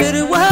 it what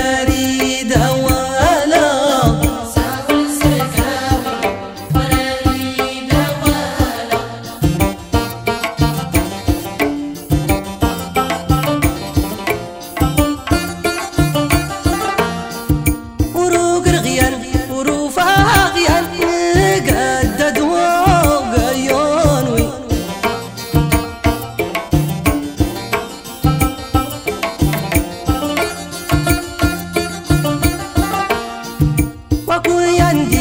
buen.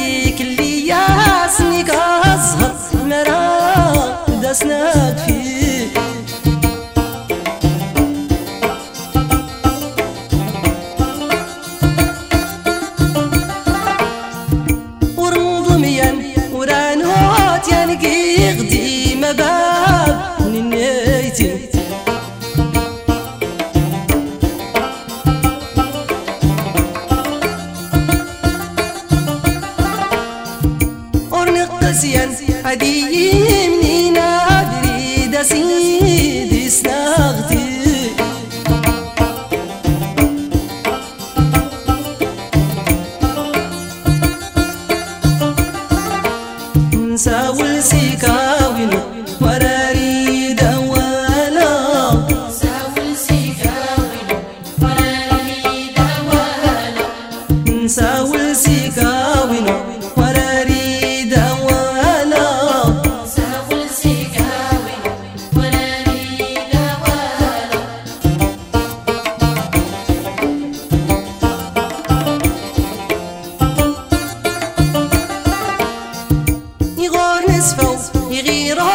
I will seek ka wino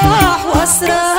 واسرح واسرح.